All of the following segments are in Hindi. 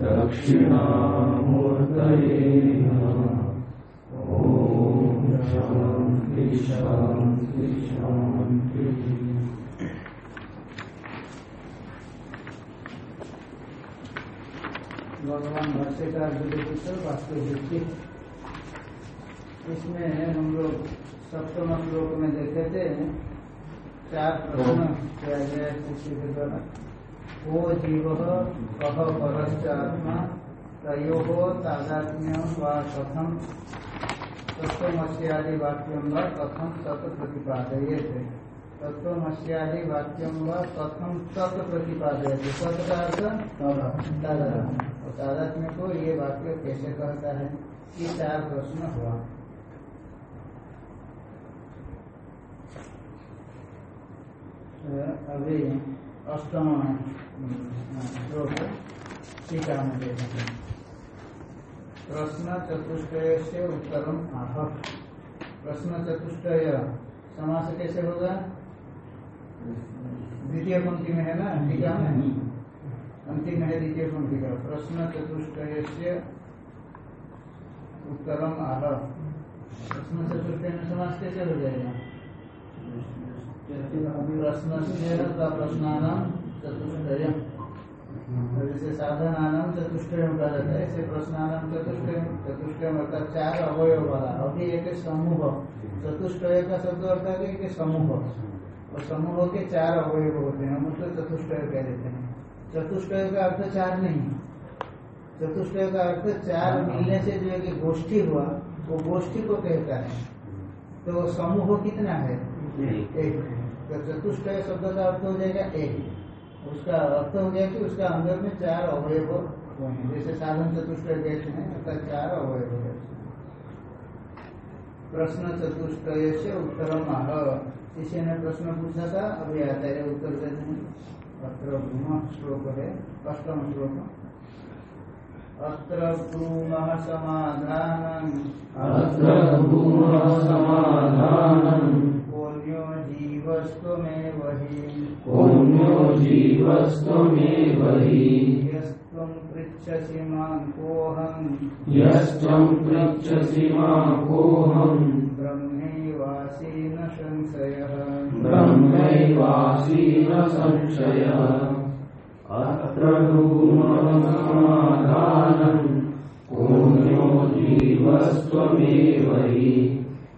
दक्षिणामूर्तये ॐ शान्ति शान्ति भगवान भाष्यकार विवेकित वास्तव वृत्ति इसमें हम लोग सप्तम श्लोक में देखे थे, चार प्रश्न किया गया है के द्वारा। वो जीव कह तादात्म्य कथम तत्वमस्यादि वाक्यम व कथम थे तत्वमस्यादि वाक्यम व कथम थे का तादात्म्य। को ये वाक्य कैसे कहता है? ये चार प्रश्न हुआ। अभी अष्टम श्लोक टीका में प्रश्न चतुष्टय से उत्तरम आह। प्रश्न चतुष्टय समास कैसे होगा द्वितीय पंक्ति में है ना टीका में अंतिम है द्वितीय पंक्ति का प्रश्न चतुष्टय से उत्तरम आह। प्रश्न चतुष्टय में समास कैसे हो जाएगा? प्रश्न का प्रश्नानाम चतुष्टय है, ऐसे प्रश्नानाम चतुष्टय चार अवयव वाला। अभी एक समूह। चतुष्टय का शब्द अर्थ है कि समूह। और समूह के चार अवयव होते हैं, हम उसको चतुष्टय कह देते हैं। चतुष्टय का अर्थ चार नहीं। चतुष्टय का अर्थ चार मिलने से जो एक गोष्ठी हुआ, वो गोष्ठी को कहता है। तो समूह कितना है? एक चतुष्टय शब्द का अर्थ हो जाएगा एक उसका अर्थ हो गया कि उसका अंदर में चार अवयव जैसे साधन चतुष्टय कहते हैं, अर्थात चार अवयव है प्रश्न चतुष्ट से उत्तर माह किसी ने प्रश्न पूछा था, अभी है उत्तर देते हैं अत्र श्लोक है, अष्टम श्लोक। अत्र ब्रूमः समाधानम्। अत्र भूमः समाधानम्। जीवस्त्वमेव हि पुण्यो जीवस्त्वमेव हि यस्त्वं पृच्छसि माँ कोऽहम्। यस्त्वं पृच्छसि माकोऽहम् ब्रह्मैवासि न संशयः। ब्रह्मैवासि न संशयः। अत्र समाधानम् पुण्यो जीवस्त्वमेव हि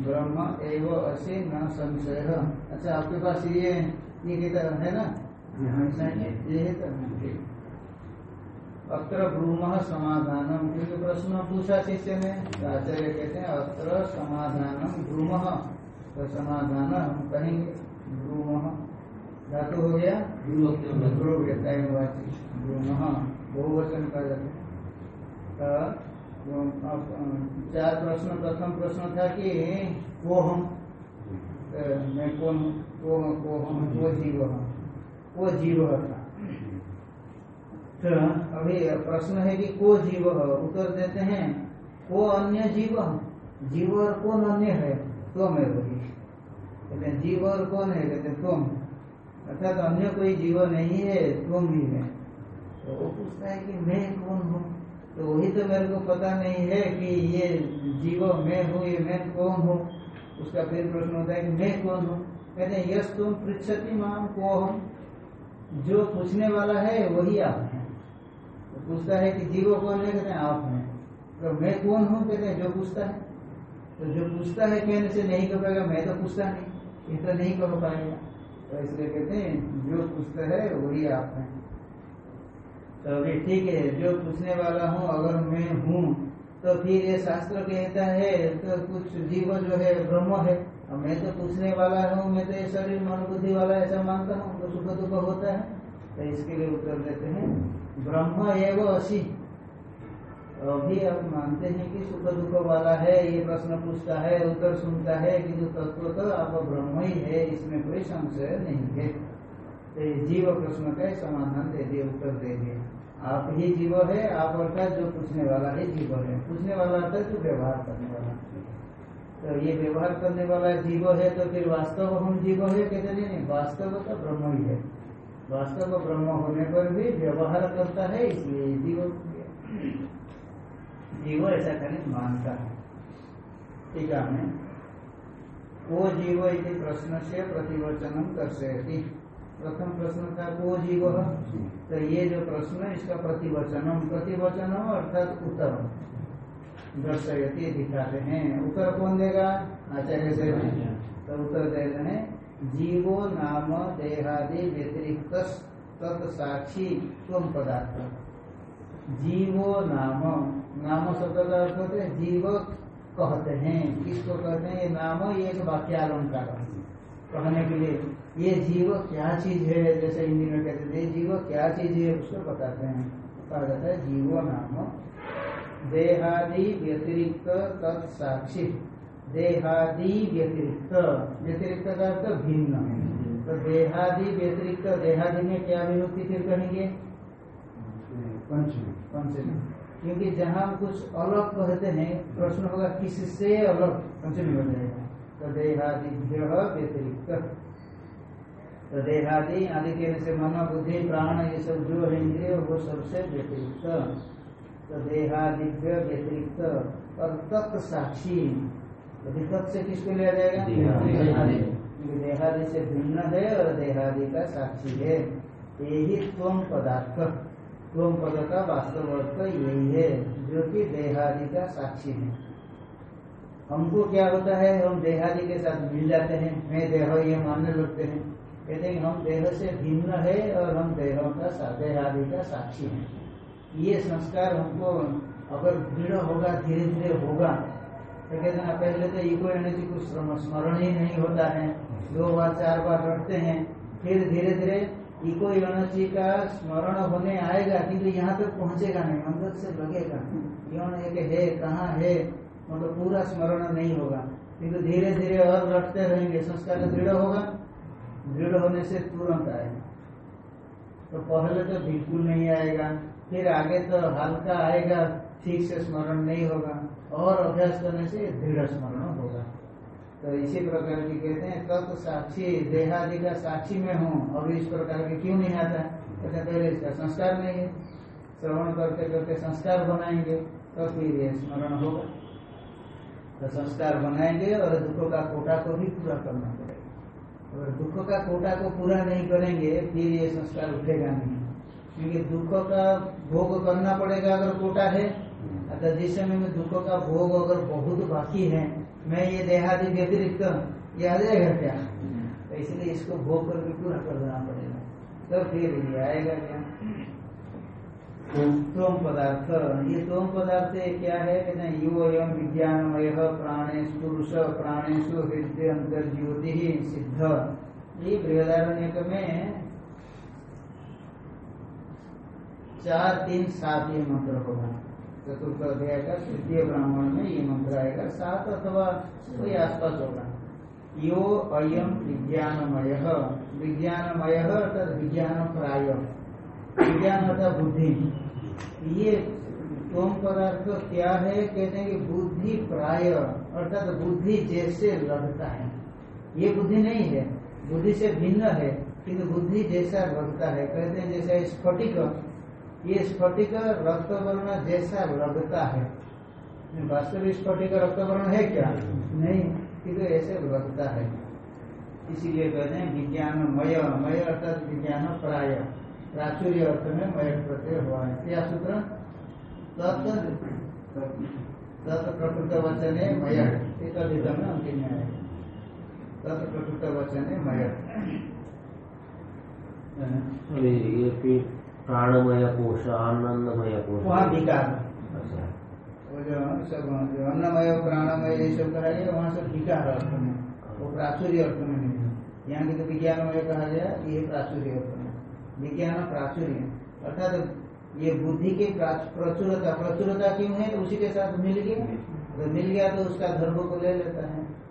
ब्रह्म एव असि न संशय। अच्छा आपके पास ये ये किधर है ना? ये तो अत्र ब्रूम समाधानम क्योंकि प्रश्न पूछा शिष्य ने आचार्य कहते हैं अत्र समाधानम ब्रूम। तो समाधान हम कहेंगे ब्रूम। धातु हो गया? ब्रूम बहुवचन कहा जाता है चार प्रश्न, प्रथम प्रश्न था कि वो हम मैं कौन को को हम, वो जीव हम, वो जीव था तो अभी प्रश्न है कि को जीव उत्तर देते हैं, को अन्य जीव जीव और कौन अन्य है? तुम है वही कहते जीव और कौन है? कहते तुम। अर्थात अन्य कोई जीव नहीं है, तुम ही है। तो वो पूछता है कि मैं कौन हूँ? तो वही तो मेरे को पता नहीं है कि ये जीव मैं हूँ, ये मैं कौन हूँ? उसका फिर प्रश्न होता है कि मैं कौन हूँ? कहते हैं यश तुम पृछति माम को हम जो पूछने वाला है, वही आप हैं। तो पूछता है कि जीव कौन है? कहते हैं, आप हैं। तो मैं कौन हूँ? कहते हैं, जो पूछता है। तो जो पूछता है, कहने से नहीं कर पाएगा मैं तो पूछता नहीं। ये तो नहीं कर पाएगा। तो इसलिए कहते हैं, जो पूछता है, वही आप हैं। तो अभी ठीक है, जो पूछने वाला हूँ, अगर मैं हूँ तो फिर ये शास्त्र कहता है तो कुछ जीव जो है, ब्रह्म है। और मैं तो पूछने वाला हूँ, मैं तो ये शरीर, मन, बुद्धि वाला ऐसा मानता हूँ तो सुख दुख होता है। तो इसके लिए उत्तर देते हैं, ब्रह्म एवं असी। अभी आप मानते हैं कि सुख दुख वाला है, ये प्रश्न पूछता है, उत्तर सुनता है कि जो तत्व तो आप ब्रह्म ही है, इसमें कोई संशय नहीं है। तो जीव प्रश्न का समाधान दे दिए, उत्तर दे दिए। आप ही जीव है, आप अर्थात जो पूछने वाला ही जीव है। पूछने वाला अर्थात जो व्यवहार करने वाला तो ये व्यवहार करने वाला जीव है तो फिर वास्तव हम जीव है, कहते नहीं नहीं, वास्तव तो ब्रह्म ही है। वास्तव ब्रह्म होने पर भी व्यवहार करता है, इसलिए जीव जीव ऐसा खाली मानता है। ठीक है वो जीव इति प्रश्न से प्रतिवचन दर्शयती प्रथम प्रश्न था वो जीव तो ये जो प्रश्न इसका प्रतिवचनम। प्रतिवचनम अर्थात उत्तर दर्शयती, दिखाते हैं। उत्तर कौन देगा? आचार्य से। तो उत्तर दे रहे हैं, जीवो नाम देहादि व्यतिरिक्त तत्साक्षी तुम पदार्थ। जीवो नाम। नाम शब्द का अर्थ होते हैं जीव कहते हैं। किसको कहते हैं? ये नाम, ये एक वाक्यालंकार कहने के लिए ये जीव क्या चीज़ है? जैसे हिंदी में कहते थे जीव क्या चीज़ है उसको बताते हैं। कहा जाता है जीवो नाम। देहादि व्यतिरिक्त तत्साक्षी। देहादि व्यतिरिक्त। व्यतिरिक्त का अर्थ भिन्न तो देहादि व्यतिरिक्त देहादि में क्या विभक्ति फिर कहेंगे? पंचमी। पंचमी। क्योंकि जहाँ कुछ अलग कहते हैं प्रश्न होगा किससे अलग? पंचमी हो जाएगा। तो देहादि व्यतिरिक्त। तो देहादि आदि कहने से मन बुद्धि प्राण ये सब जो है इंद्रिय वो सबसे व्यतिरिक्त। तो देहादिभ्य व्यतिरिक्त। और तत्व साक्षी। यदि तत् से किसको लिया जाएगा? देहादि। देहादि। देहादि से भिन्न है और देहादि का साक्षी है। यही त्वम पदार्थ। त्वम पद का वास्तव अर्थ यही है जो कि देहादि का साक्षी है। हमको क्या होता है? हम देहादि के साथ मिल जाते हैं। मैं देह ये मानने लगते हैं। कहते हैं हम देह से भिन्न है और हम देहों का देहादि का साक्षी है। ये संस्कार हमको अगर दृढ़ होगा धीरे धीरे होगा तो कहते हैं पहले तो इको एनर्जी को स्मरण ही नहीं होता है। दो बार, चार बार रटते हैं, फिर धीरे धीरे इको एनर्जी का स्मरण होने आएगा, किंतु यहाँ तक पहुंचेगा नहीं, अंदर से लगेगा यौन एक है, कहाँ है मतलब पूरा स्मरण नहीं होगा, किंतु धीरे धीरे और रखते रहेंगे, संस्कार दृढ़ होगा। दृढ़ होने से तुरंत आएगा तो पहले तो बिल्कुल नहीं आएगा फिर आगे तो हल्का आएगा ठीक से स्मरण नहीं होगा और अभ्यास करने से दृढ़ स्मरण होगा। तो इसी प्रकार की कहते हैं तत्व साक्षी देहादि का साक्षी में हूँ। अभी इस प्रकार के क्यों नहीं आता? कहते हैं, पहले इसका संस्कार नहीं है। श्रवण करते करते संस्कार बनाएँगे तो फिर ये स्मरण होगा। तो संस्कार बनाएँगे और दुखों का कोटा को भी पूरा करना पड़ेगा। अगर दुख का कोटा को पूरा नहीं करेंगे, फिर ये संस्कार उठेगा नहीं। क्योंकि दुख का भोग करना पड़ेगा अगर कोटा है। अतः जिस समय में दुख का भोग अगर बहुत बाकी है, मैं ये देहादि व्यतिरिक्त, ये आ जाएगा क्या? तो इसलिए इसको भोग करके पूरा कर देना पड़ेगा। तो फिर ये आएगा क्या? तोम पदार्थ। ये तोम पदार्थ क्या है? कहते हैं, यो एवं विज्ञानमय प्राणेश पुरुष प्राणेशु हृदय अंतर ज्योति सिद्ध। ये बृहदारण्य में चार, तीन, सात ये मंत्र होगा। चतुर्थ अध्याय का तृतीय ब्राह्मण में ये मंत्र आएगा, सात अथवा कोई आसपास होगा। यो अयम विज्ञानमय। विज्ञानमय अर्थात विज्ञान प्राय विज्ञान अर्थात बुद्धि ये तोम पदार्थ क्या है? कहते हैं कि बुद्धि प्राय, अर्थात बुद्धि जैसे लगता है। ये बुद्धि नहीं है, बुद्धि से भिन्न है, किंतु बुद्धि जैसा लगता है। कहते हैं जैसे स्फटिक, ये स्फटिक रक्त वर्ण जैसा लगता है। वास्तविक स्फटिक रक्त वर्ण है क्या? नहीं, किंतु ऐसे लगता है। इसीलिए कहते हैं विज्ञानमय, मय अर्थात विज्ञान प्राय। प्राचुर्य अर्थ में। मय प्रत्यय हुआ है क्या सूत्र तत् तत् प्रकृत वचन है मया एक अधिगम में अंतिम में आएगा तत् प्रकृत वचन है मया ये कि प्राणमय कोश आनंदमय कोश वहाँ विकार वो जो सब जो अन्नमय प्राणमय ये सब कहा गया वहाँ सब विकार अर्थ में वो प्राचुर्य अर्थ में नहीं है। यहाँ की तो विज्ञानमय कहा गया, ये प्राचुर्य अर्थ में विज्ञान प्राचुर्य। अर्थात ये बुद्धि की प्राच- प्रचुरता प्रचुरता क्यों है? उसी के साथ मिल गया। तो मिल गया तो उसका धर्म को ले लेता है।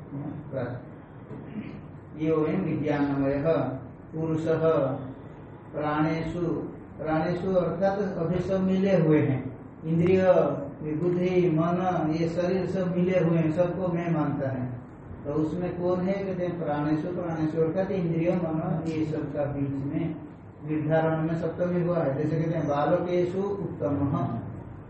ये वही विज्ञानमय पुरुष प्राणेशु प्राणेशु अर्थात तो अभी सब मिले हुए हैं। इंद्रिय बुद्धि मन ये शरीर सब मिले हुए हैं। सबको मैं मानता है। तो उसमें कौन है? कहते हैं प्राणेशु प्राणेशु अर्थात इंद्रिय मन ये सब का बीच में निर्धारण में सप्तमी हुआ है। जैसे कहते हैं, बालकेशु उत्तम।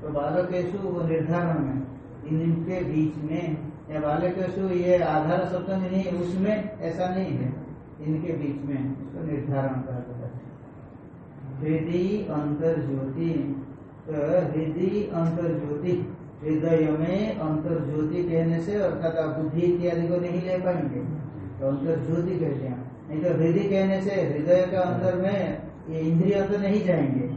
तो बालकेशु वो निर्धारण में इनके बीच में, या बालकेशु ये आधार सप्तमी नहीं, उसमें ऐसा नहीं है। इनके बीच में उसको निर्धारण है हृदय अंतर ज्योति तो हृदय अंतर ज्योति हृदय में अंतर ज्योति कहने से, अर्थात आप बुद्धि इत्यादि को नहीं ले पाएँगे। तो अंतर ज्योति कहते हैं। नहीं तो हृदय कहने से, हृदय का अंदर में ये इंद्रिय तो नहीं जाएँगे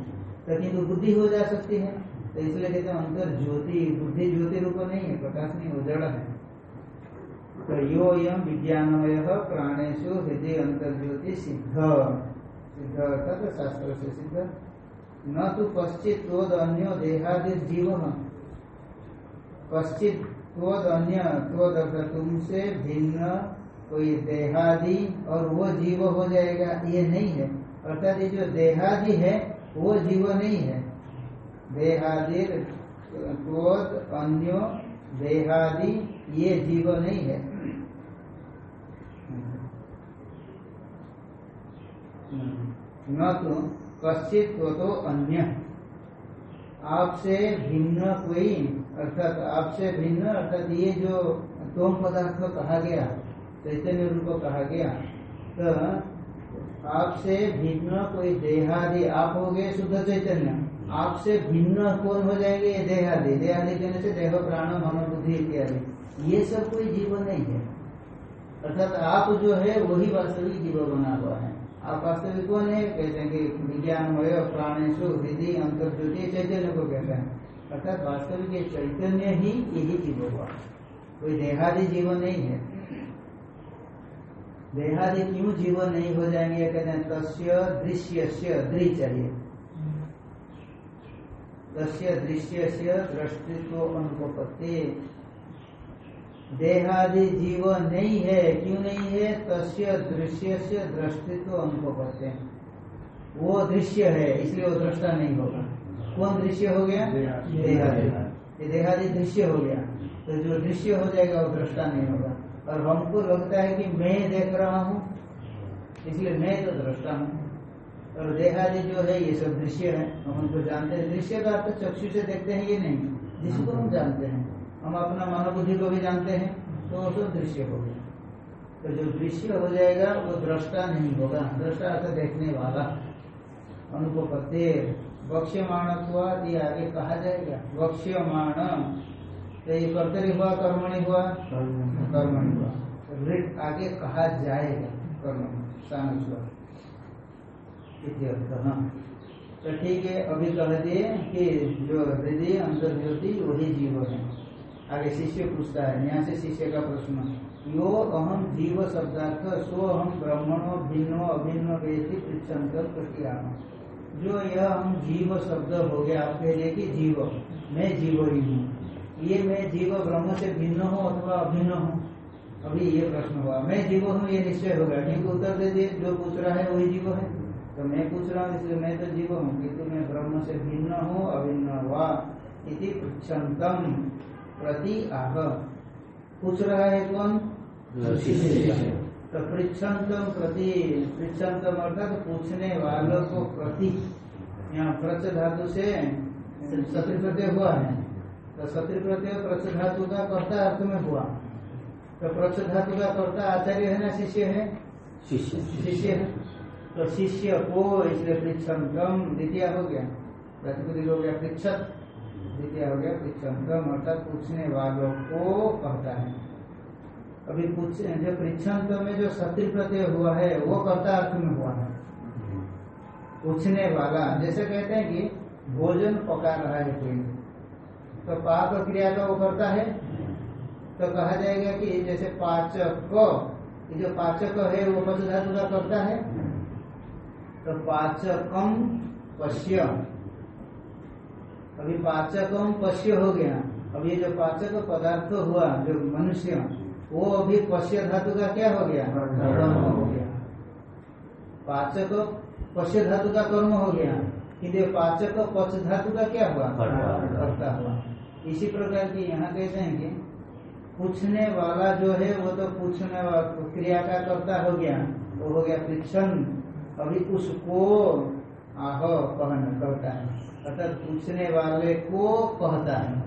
तो किंतु बुद्धि हो जा सकती है। तो इसलिए कहते हैं, अंतर ज्योति, बुद्धि ज्योति रूप नहीं है, प्रकाश नहीं हो जड़ है। तो यो यम विज्ञानमय प्राणेशु हृदय अंतर ज्योति सिद्ध। सिद्ध अर्थात तो शास्त्र से सिद्ध। न तो पश्चित त्वद अन्य देहादि जीव। पश्चित त्वद अन्य, त्वद अर्थात तुमसे भिन्न कोई देहादि और वो जीव हो जाएगा, ये नहीं है। अर्थात ये जो देहादि है वो जीव नहीं है। देहादि त्वद अन्य देहादि ये जीव नहीं है। न तो कश्चित तो, तो अन्य। आपसे भिन्न कोई अर्थात आपसे भिन्न अर्थात ये जो तोम पदार्थ कहा गया चैतन्य रूप कहा गया तो आपसे भिन्न कोई देहादि, आप हो गए शुद्ध चैतन्य। आपसे भिन्न कौन हो जाएँगे? ये देहादि। देहादि कहने से देह, प्राण, मन, बुद्धि इत्यादि। ये सब कोई जीवन नहीं है। अर्थात आप जो है, वही वास्तविक जीव बना हुआ है। आप वास्तविक कौन है? कहते हैं कि विज्ञानमय प्राणेशु हृदय अंतर ज्योति चैतन्य को कहते हैं। अर्थात वास्तविक चैतन्य ही यही जीव हुआ। कोई देहादि जीवन नहीं है। देहादि क्यों जीवन नहीं हो जाएँगे? कहते हैं तस्य दृश्य से दृ चाहिए तस्य दृश्य से दृष्टित्व अनुपत्ति देहादि जीव नहीं है क्यों नहीं है? तस्य दृश्य से दृष्टित्व अनुपत्ति वो दृश्य है इसलिए वो दृष्टा नहीं होगा। कौन दृश्य हो गया? देहादि। ये देहादि दृश्य हो गया। तो जो दृश्य हो जाएगा वो दृष्टा नहीं होगा। और हमको लगता है कि मैं देख रहा हूँ, इसलिए मैं तो दृष्टा हूँ। और देहादि जो है, ये सब दृश्य है, हम उनको जानते हैं। दृश्य का अर्थ चक्षु से देखते हैं, ये नहीं। जिसको हम जानते हैं, हम अपना मानव बुद्धि को भी जानते हैं तो वो सब दृश्य हो गया। तो जो दृश्य हो जाएगा, वो दृष्टा नहीं होगा। दृष्टा अर्थ देखने वाला। अनुपत्ति वक्ष्यमाण आगे कहा जाएगा। वक्ष्यमाण। तो ये कर्तरी हुआ कर्मणि हुआ? कर्मणि। हुआ। ऋत आगे कहा जाएगा कर्म सानुस्वर। तो ठीक है अभी कह दिए कि जो हृदय अंतर ज्योति वही जीव है। आगे शिष्य पूछता है यहाँ से शिष्य का प्रश्न। यो अहम जीव शब्दार्थ सो हम ब्रह्मणो भिन्नो अभिन्न वेदी पृछंतर प्रतियाम जो यह हम जीव शब्द हो गया आप कह रहे कि जीव मैं जीव ही हूँ। ये मैं जीव ब्रह्म से भिन्न हूँ अथवा अभिन्न हूँ? अभी ये प्रश्न हुआ। मैं जीव हूँ ये निश्चय होगा। ठीक उत्तर दे दिए। जो पूछ रहा है वही जीव है। तो मैं पूछ रहा हूँ इसलिए मैं तो जीव हूँ। किंतु मैं ब्रह्म से भिन्न हूँ अभिन्न हुआ इति पृछंतम प्रति आह। पूछ रहा है कौन? तो पृछंतम प्रति पृछंतम अर्थात पूछने वालों को प्रति। यहाँ प्रच धातु से प्रत्यय हुआ है। तो सत्र प्रत्यय प्रच धातु का कर्ता अर्थ में हुआ। तो प्रच धातु का कर्ता आचार्य है ना शिष्य है? शिष्य। शिष्य है। तो शिष्य को इसलिए पृछंतम द्वितीय हो गया। प्रतिपति हो गया पृछत द्वितीय हो गया पृछंतम अर्थात पूछने वालों को कहता है। अभी पूछ जो पृछंत में जो सत्य प्रत्यय हुआ है वो कर्ता अर्थ में हुआ है। पूछने वाला जैसे कहते हैं कि भोजन पका रहा है कोई। तो पाक क्रिया का वो करता है। तो कहा जाएगा कि जैसे पाचक ये जो पाचक है वो पच धातु का करता है। तो पाचकम पश्य। अभी पाचकम पश्य हो गया। अब ये जो पाचक पदार्थ हुआ जो मनुष्य वो अभी पश्य धातु का क्या हो गया? कर्म हो गया। पाचक पश्य धातु का कर्म हो गया। ये पाचक पच धातु का क्या हुआ। कर्ता हुआ। इसी प्रकार की यहाँ कहते हैं कि पूछने वाला जो है, वो तो पूछने वाला क्रिया का कर्ता हो गया, वो हो गया पृछन अभी उसको आह कहन कहता है। अर्थात पूछने वाले को कहता है।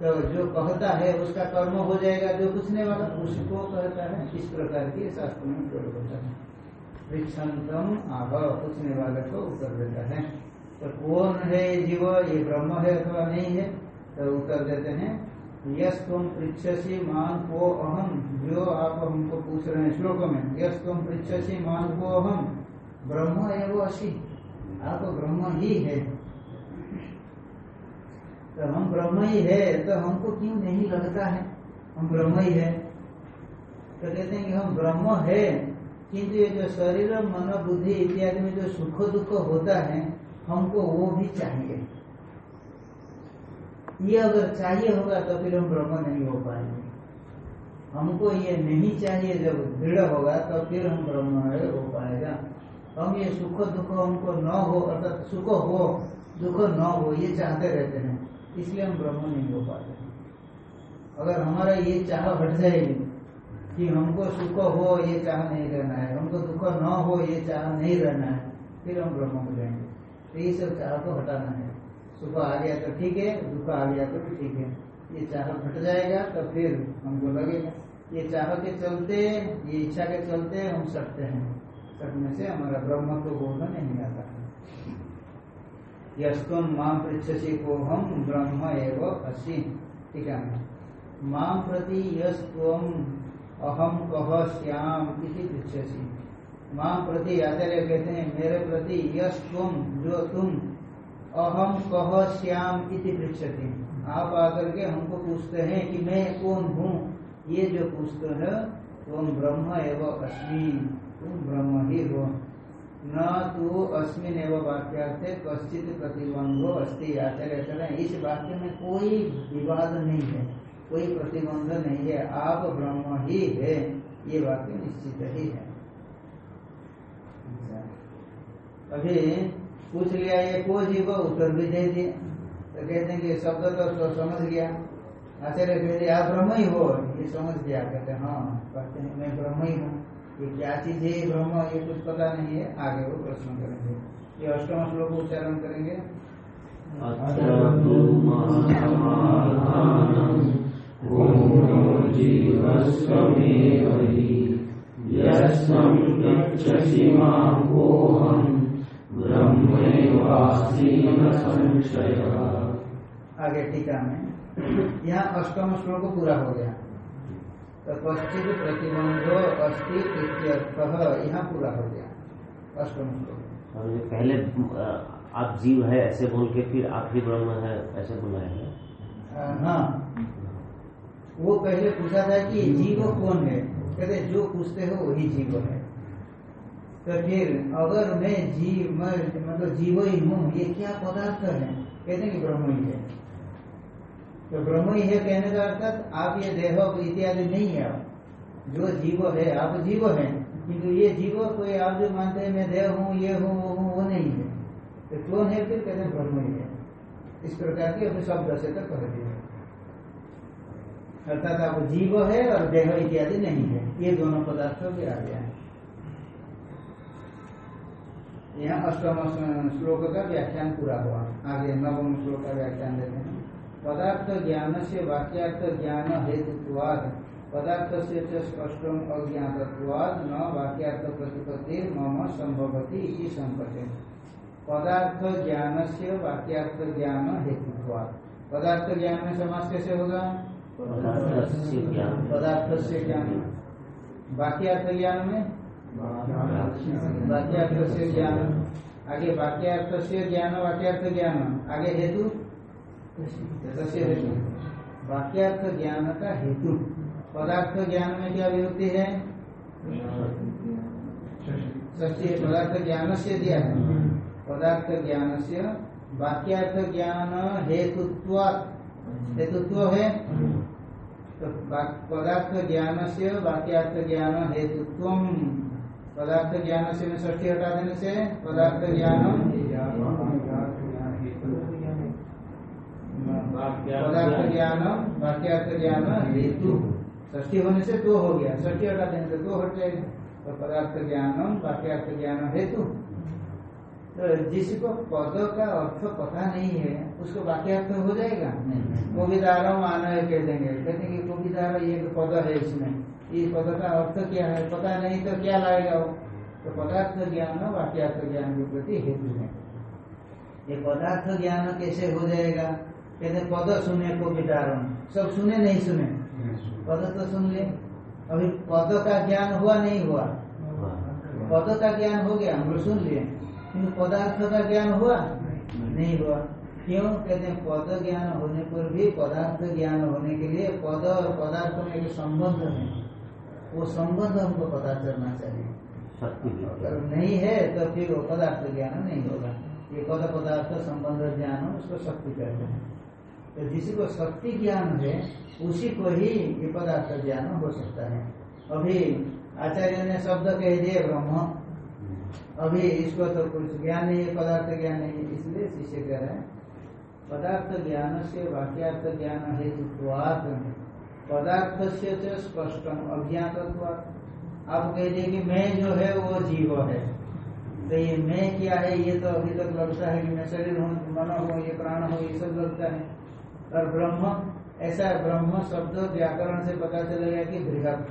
तो जो कहता है, उसका कर्म हो जाएगा जो पूछने वाला। उसको कहता है। इस प्रकार की शास्त्र में प्रयोग होता है। पृछंतम आह पूछने वाले को उत्तर देता है। तो कौन है जीव? ये ब्रह्म है अथवा नहीं है? तो उत्तर देते हैं। यस तुम पृछसी मान को अहम जो आप हमको पूछ रहे हैं श्लोक में, यस तुम पृछसी मान को अहम ब्रह्म एवं असी। आप ब्रह्म ही है। तो हम ब्रह्म ही है तो हमको क्यों नहीं लगता है? हम ब्रह्म ही है। तो कहते हैं कि हम ब्रह्म है, किंतु ये जो शरीर, मन, बुद्धि इत्यादि में जो सुख दुख होता है, हमको वो भी चाहिए। ये अगर चाहिए होगा तो फिर हम ब्रह्म नहीं हो पाएँगे। हमको ये नहीं चाहिए जब दृढ़ होगा तो फिर हम ब्रह्म हो पाएगा। हम ये सुख दुख हमको न हो, अर्थात सुख हो, दुख न हो, ये चाहते रहते हैं। इसलिए हम ब्रह्म नहीं हो पाते। अगर हमारा ये चाह हट जाएगी कि हमको सुख हो, ये चाह नहीं रहना है। हमको दुख न हो, ये चाह नहीं रहना है, फिर हम ब्रह्म हो जाएँगे तो ये सब चाह को हटाना है। सुख आ गया तो ठीक है दुख आ गया तो भी ठीक है। ये चाह घट जाएगा तो फिर हमको लगेगा। ये चाह के चलते, ये इच्छा के चलते हम सकते हैं। सकने से हमारा ब्रह्म तो बोध नहीं आता। यस्तम माँ पृछसी को हम ब्रह्म एवं असी। ठीक है? माँ प्रति यस्तम अहम कह श्याम इति पृछसी माम प्रति आचार्य कहते हैं, मेरे प्रति यश तुम जो तुम अहम कह श्याम इति पृछति आप आकर के हमको पूछते हैं कि मैं कौन हूँ? ये जो पूछते हैं, तुम ब्रह्म एवं अस्मि तुम ब्रह्म ही हो। न तो अस्मिन एवं वाक्यार्थ कश्चित प्रतिबंधो अस्ति। आचार्य हैं, इस वाक्य में कोई विवाद नहीं है। कोई प्रतिबंध नहीं है। आप ब्रह्म ही है। ये वाक्य निश्चित ही है। अभी पूछ लिया, ये को जीव उत्तर भी दे दिए तो कहते हैं कि शब्द तो समझ गया। आचार्य कहते आप ब्रह्म ही? हो ये समझ गया, कहते हाँ कहते हैं, मैं ब्रह्म ही। हूँ ये क्या चीज़ है, ब्रह्म? ये कुछ पता नहीं है। आगे वो प्रश्न करेंगे। ये अष्टम श्लोक उच्चारण करेंगे। जीवस्वमेव गच्छसि माँ ब्रह्मैवासि न संशयः आगे टीका में यहाँ अष्टम श्लोक पूरा हो गया। तो पश्चिम प्रतिबंधो अस्ति यहाँ पूरा हो गया। अष्टम श्लोक। और ये पहले आप जीव है ऐसे बोल के फिर आप ही ब्रह्म है ऐसे बुलाए हैं हाँ। वो पहले पूछा था कि जीव कौन है? कहते जो पूछते हो वही जीव है। तो फिर अगर मैं जीव, मैं मतलब जीव ही हूँ, ये क्या पदार्थ है? कहते हैं कि ब्रह्म ही है। तो ब्रह्म ही है कहने का अर्थात आप ये देह इत्यादि नहीं है। आप जो जीव है, आप जीव है। किंतु ये जीव कोई आप जो मानते हैं, मैं देह हूँ, ये हूँ, वो हूँ, वो नहीं है। तो कौन है? फिर कहते हैं ब्रह्म ही है। इस प्रकार की अभी शब्द से तक कह दिया। अर्थात आप जीव है और देह इत्यादि नहीं है। ये दोनों पदार्थों भी आ गया है। यहाँ अष्टम श्लोक का व्याख्यान पूरा हुआ। आगे नवम श्लोक का व्याख्यान देते हैं। पदार्थ ज्ञान से वाक्यार्थ ज्ञान हेतुत्वाद। पदार्थ से स्पष्ट स्पष्टम अज्ञातत्वाद। न वाक्यार्थ प्रतिपत्ति मम संभवती इति संकटे। पदार्थ ज्ञान से वाक्यार्थ ज्ञान हेतुत्वाद। पदार्थ ज्ञान में समास कैसे होगा? पदार्थ से ज्ञान। वाक्यार्थ ज्ञान में वाक्यार्थ ज्ञान। आगे ज्ञान आगे हेतु? हेतु। ज्ञान का हेतु। पदार्थ ज्ञान में क्या विभक्ति है? पदार्थ ज्ञान। से दिया है पदार्थ ज्ञान से वाक्यार्थ ज्ञान हेतुत्व। हेतुत्व है? तो पदार्थ ज्ञान से वाक्यार्थ ज्ञान हेतुत्व पदार्थ ज्ञान से में षष्ठी हटा देने से पदार्थ ज्ञान पदार्थ ज्ञान वाक्यार्थ ज्ञान हेतु। षष्ठी होने से तो हो गया। षष्ठी हटा देने से तो हट जाएगा। तो पदार्थ ज्ञान वाक्यार्थ ज्ञान हेतु। तो जिसको पद का अर्थ पता नहीं है उसको वाक्यार्थ हो जाएगा? कोविदार मानव कह देंगे। कहते हैं कि कोविदार ये पद है इसमें। इस पद का अर्थ क्या है? पता नहीं तो क्या लाएगा वो? तो पदार्थ ज्ञान वाक्यार्थ ज्ञान के प्रति हेतु है। ये पदार्थ ज्ञान कैसे हो जाएगा? कहते पद सुने को विदारण। सब सुने नहीं सुने? पद तो सुन ले। अभी पद का ज्ञान हुआ नहीं हुआ? पद का ज्ञान हो गया हम लोग सुन लिए। पदार्थ का ज्ञान हुआ? नहीं हुआ। क्यों? कहते हैं पद ज्ञान होने पर भी पदार्थ ज्ञान होने के लिए पद और पदार्थ में एक संबंध है। वो संबंध हमको पता चलना चाहिए। शक्ति अगर नहीं है तो फिर वो पदार्थ ज्ञान नहीं होगा। ये पद पदार्थ संबंध ज्ञान उसको शक्ति कहते हैं। तो जिसको शक्ति ज्ञान है उसी को ही ये पदार्थ ज्ञान हो सकता है। अभी आचार्य ने शब्द कह दिए ब्रह्म। अभी इसको तो कुछ ज्ञान नहीं है पदार्थ ज्ञान नहीं है इसलिए शिष्य कह रहे हैं पदार्थ ज्ञान से वाक्यार्थ ज्ञान है हेतुत्वात् पदार्थ से च स्पष्टम, अज्ञातत्वात्। आप कह दिए कि मैं जो है, वो जीव है। तो ये मैं क्या है, ये तो अभी तक लगता है कि मैं शरीर हूँ, मन हो, ये प्राण हो, ये सब लगता है। और ब्रह्म, ऐसा ब्रह्म शब्द व्याकरण से पता चलेगा कि बृहत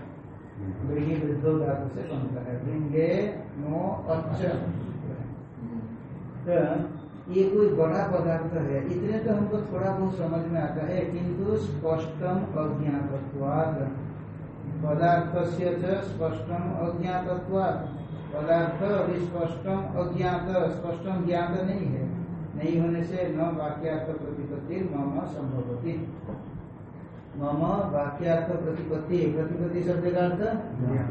वृद्धि वृद्धो धातु से बनता है। तो ये कोई बड़ा पदार्थ है। इतने तो हमको थोड़ा बहुत समझ में आता है किंतु स्पष्टम अज्ञातत्वाद पदार्थ से स्पष्टम अज्ञातत्वाद पदार्थ अभी स्पष्टम अज्ञात स्पष्टम ज्ञात नहीं है। नहीं होने से न वाक्यार्थ प्रतिपत्ति मम संभवती। मम वाक्यार्थ प्रतिपत्ति प्रतिपत्ति शब्द का अर्थ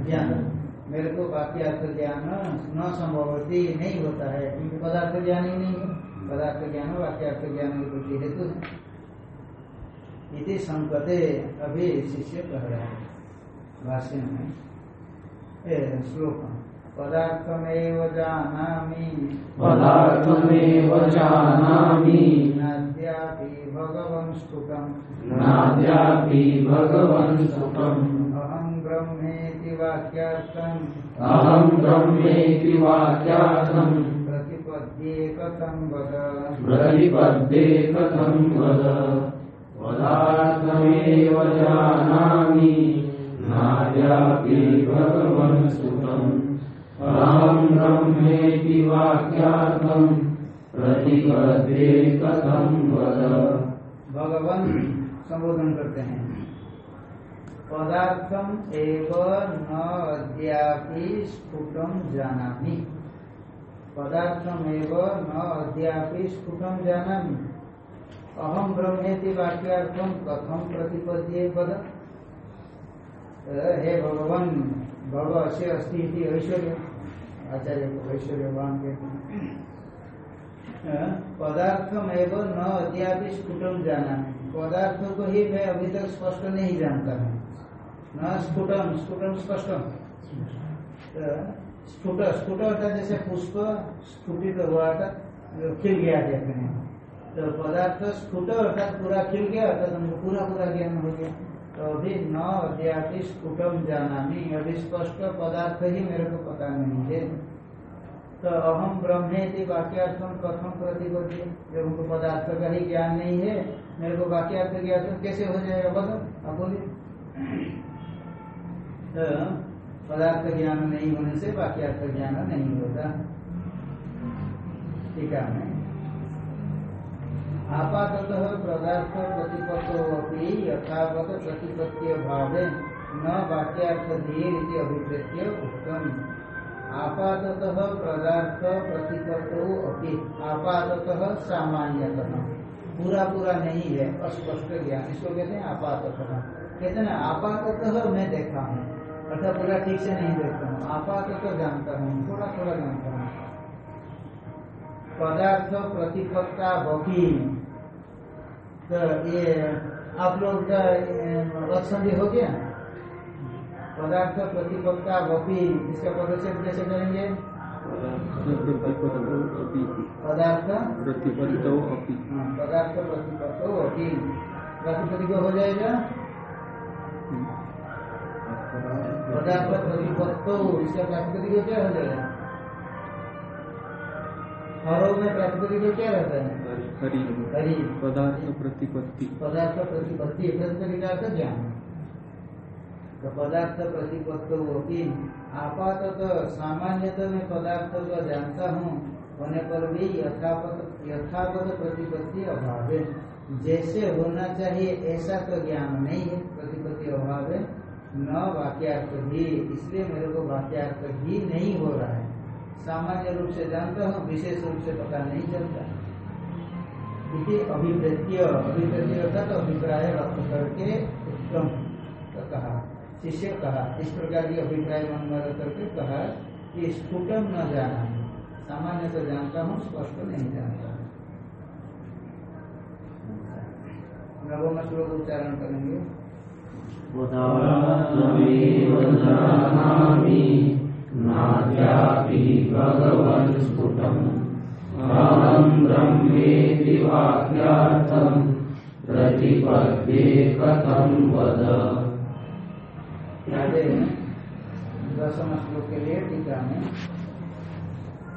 ज्ञान मेरे को वाक्यार्थ ज्ञान न संभवती नहीं होता है क्योंकि पदार्थ ज्ञान ही नहीं है। पदार्थ ज्ञान वाक्यार्थ ज्ञान प्रति हेतु इति संकते अभी शिष्य कह रहे हैं भाष्य में श्लोक पदार्थमेव जानामि। पदार्थमेव जानामि। नाद्यापि भगवन् स्फुटम् नाद्यापि भगवन् सुखम् अहं ब्रह्मेति वाक्यार्थम्। अहं ब्रह्मेति वाक्यार्थम्। प्रतिपद्ये कथं वद। प्रतिपद्ये कथं वद। पदार्थमेव जानामि। नाद्यापि भगवन् सुखम् अहं ब्रह्मेति वाक्यार्थम् प्रतिपद्ये कथं वद। भगवान संबोधन करते हैं। पदार्थम एव न अद्यापि स्फुटम जानामि। पदार्थम एव न अद्यापि स्फुटम जानामि। अहम ब्रह्मेति वाक्यार्थम कथम प्रतिपद्ये पद? हे भगवान, भव से अस्ति ऐश्वर्य। आचार्य को ऐश्वर्यवान कहते हैं पदार्थम न अद्यापि स्फुटम जाना पदार्थ को ही मैं अभी तक स्पष्ट नहीं जानता हूँ। न स्फुटम स्फुटम स्पष्टम तो स्फुट स्फुट होता जैसे पुष्प स्फुटित हुआ था खिल गया कहते हैं तो पदार्थ स्फुट अर्थात पूरा खिल गया, अर्थात हमको पूरा पूरा ज्ञान हो गया। तो अभी न अद्यापि स्फुटम जाना नहीं अभी स्पष्ट पदार्थ ही मेरे को पता नहीं है। तो अहम ब्रह्मेति वाक्यार्थम कथम प्रतिपत्ति जब उनको पदार्थ का ही ज्ञान नहीं है, मेरे को वाक्यार्थ ज्ञान कैसे हो जाएगा? बदल आप बोलिए। तो पदार्थ ज्ञान नहीं होने से वाक्यार्थ ज्ञान नहीं होता। ठीक है आपाततः पदार्थ प्रतिपत्तो यथावत प्रतिपत्ति भावे न वाक्यार्थ धीर अभिप्रेत्य उत्तम आपाततः पदार्थ प्रतिपत्तो अपि, आपाततः सामान्यतः। पूरा पूरा नहीं है, अस्पष्ट ज्ञान। इसको कहते हैं आपाततः। कहते हैं आपाततः मैं देखा हूँ। अर्थात पूरा ठीक से नहीं देखता हूँ। आपाततः जानता हूँ थोड़ा थोड़ा जानता हूँ। पदार्थ प्रतिपत्ता बकी तो ये आप लोग का अक्षंधि हो गया? पदार्थ प्रतिपत्ता बकी इसका पदक्षेप कैसे करेंगे? पदार्थ? प्रतिपत्तो हाँ, पदार्थ प्रतिपत्तो अभी प्रतिपत्ति को हो जाएगा? इसका क्या हो? जाएगा हरों में प्रातिपदिक क्या रहता है? हरि हरि पदार्थ प्रतिपत्ति। पदार्थ प्रतिपत्ति प्रतिपत्ति का अर्थ ज्ञान तो पदार्थ प्रतिपत्तो आपातः सामान्यतः मैं पदार्थ को जानता हूँ होने पर भी यथापत यथापत प्रतिपत्ति अभाव है। जैसे होना चाहिए ऐसा तो ज्ञान नहीं है प्रतिपत्ति अभाव है। न वाक्यार्थ भी, इसलिए मेरे को वाक्यार्थ भी नहीं हो रहा है। सामान्य रूप से जानता हूँ, विशेष रूप से पता नहीं चलता। इति अभिप्रेत्य अर्थात अभिप्राय रक्त करके उत्तम तो कहा, शिष्य कहा। इस प्रकार की अभिप्राय मन में रख करके कहा कि स्फुटम न जाना सामान्य तो जानता हूँ, स्पष्ट नहीं जानता। नवम श्लोक उच्चारण करेंगे। दसम श्लोक के लिए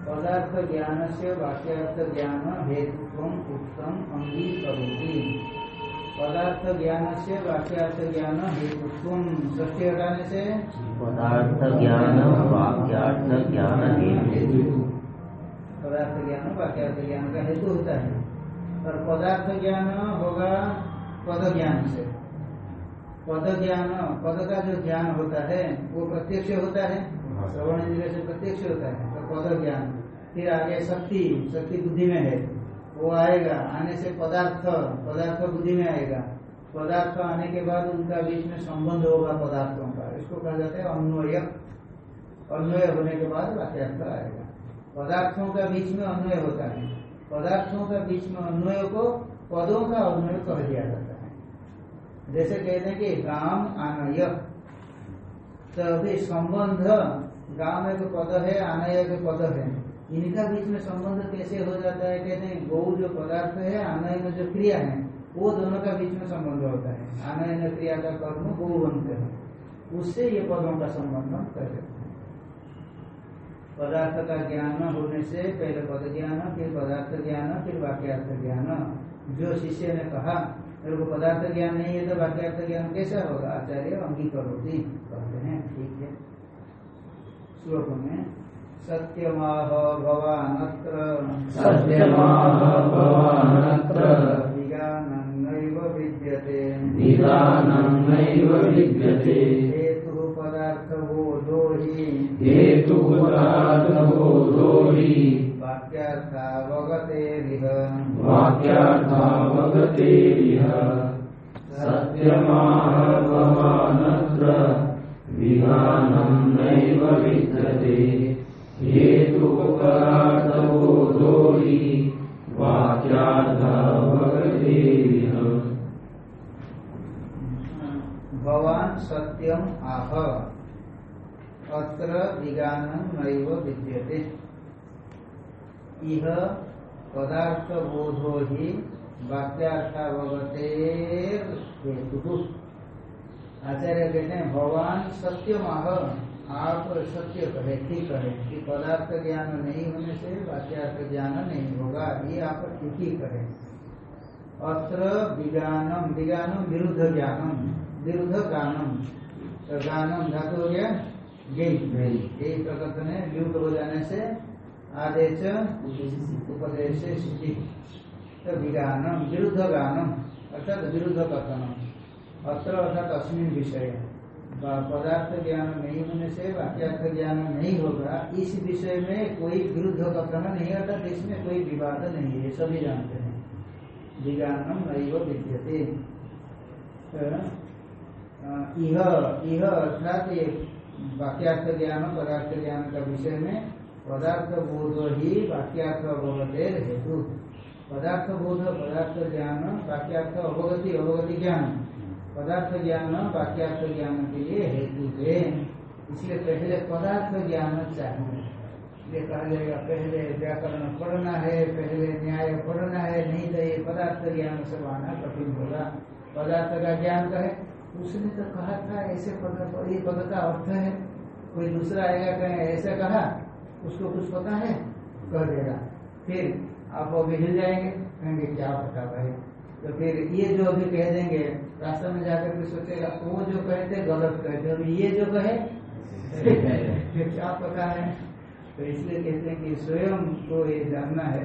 पदार्थ ज्ञान से वाक्यार्थ ज्ञान हेतुत्व उत्तम अंगीकरोति। पदार्थ ज्ञान से वाक्यार्थ ज्ञान हेतुत्व ष्टी हटाने से। पदार्थ ज्ञान वाक्यार्थ ज्ञान हेतु। पदार्थ ज्ञान वाक्यार्थ ज्ञान का हेतु होता है। और पदार्थ ज्ञान होगा पद ज्ञान से। पद ज्ञान पद का जो ज्ञान होता है वो प्रत्यक्ष होता है। श्रवण इंद्रिय से प्रत्यक्ष होता है तो पद ज्ञान फिर आगे शक्ति शक्ति बुद्धि में है। वो आएगा, आने से पदार्थ पदार्थ बुद्धि में आएगा। पदार्थ आने के बाद उनका बीच में संबंध होगा पदार्थों का। इसको कहा जाता है अन्वय। अन्वय होने के बाद वाक्यार्थ आएगा। पदार्थों का बीच में अन्वय होता है। पदार्थों का बीच में अन्वय को पदों का अन्वय कह दिया जाता है। जैसे कहते हैं कि गाम आनय। तो अभी संबंध गाँव जो पद है, आनय के पद है। इनका बीच में संबंध कैसे हो जाता है? कहते हैं गौ जो पदार्थ है आनय में जो क्रिया है, वो दोनों का बीच में संबंध होता है। आनय में क्रिया का कर्म गौ बनते हैं। उससे ये पदों का संबंध कर हैं। पदार्थ का ज्ञान होने से पहले पद ज्ञान, फिर पदार्थ ज्ञान, फिर वाक्यार्थ ज्ञान। जो शिष्य ने कहा, मेरे को पदार्थ ज्ञान नहीं है तो वाक्यार्थ ज्ञान कैसा होगा? आचार्य, अंगीकरोती, कहते हैं। ठीक है। श्लोक में सत्यमाह भवानत्र। सत्यमाह भवानत्र। विज्ञानैव विद्यते। निदानं विद्यते। हेतु पदार्थबोधो हि। हेतुपदार्थबोधो हि वाक्यार्थावगतेरिह वाक्यार्थावगतेरिह सत्यमाह भवानत्र। विधानं नैव विद्यते। हि वाक्यार्थावगतेरिह भवान सत्यम आह। अत्र विज्ञानम नैव विद्यते। इह पदार्थ बोधो ही वाक्यार्थावगतेर हेतु आचार्य कहते हैं भगवान सत्यम आह। आप सत्य कहे, ठीक कहे, कि पदार्थ ज्ञान नहीं होने से वाक्यार्थ ज्ञान नहीं होगा, ये आप ही कहे। अत्र विज्ञानम विज्ञानम विरुद्ध ज्ञानम, विरुद्ध गानम तो गानम धातु हो गया गई यही प्रकथन है विरुद्ध हो जाने से आदेश, उपदेश तो विगानम विरुद्ध गानम अर्थात विरुद्ध कथनम। अत्र अर्थात अस्मिन विषय। पदार्थ ज्ञान नहीं होने से वाक्यार्थ ज्ञान नहीं होगा, इस विषय में कोई विरुद्ध कथन नहीं अर्थात इसमें कोई विवाद नहीं है, सभी जानते हैं। विज्ञानम नैव विद्यते। यह अर्थात ये वाक्यार्थ ज्ञान पदार्थ ज्ञान का विषय में पदार्थ बोध ही वाक्यार्थ अवगतेर हेतु पदार्थ बोध पदार्थ ज्ञान वाक्यार्थ अवगति अवगति ज्ञान। पदार्थ ज्ञान वाक्यार्थ ज्ञान के लिए हेतु है इसलिए पहले पदार्थ ज्ञान चाहिए। ये कहा जाएगा, पहले व्याकरण पढ़ना है, पहले न्याय पढ़ना है, नहीं तो ये पदार्थ ज्ञान सब आना कठिन होगा। पदार्थ का ज्ञान कहे। उसने तो कहा था, ऐसे पद ये पद का अर्थ है। कोई दूसरा आएगा, कहे, ऐसा कहा, उसको कुछ पता है? कह देगा। फिर आप अभी हिल जाएँगे, कहेंगे, क्या पता भाई। तो फिर ये जो अभी कह देंगे रास्ता में जाकर के सोचेगा वो जो कहते गलत कहते अभी ये जो कहे फिर क्या पता है? तो इसलिए कहते हैं कि स्वयं को ये जानना है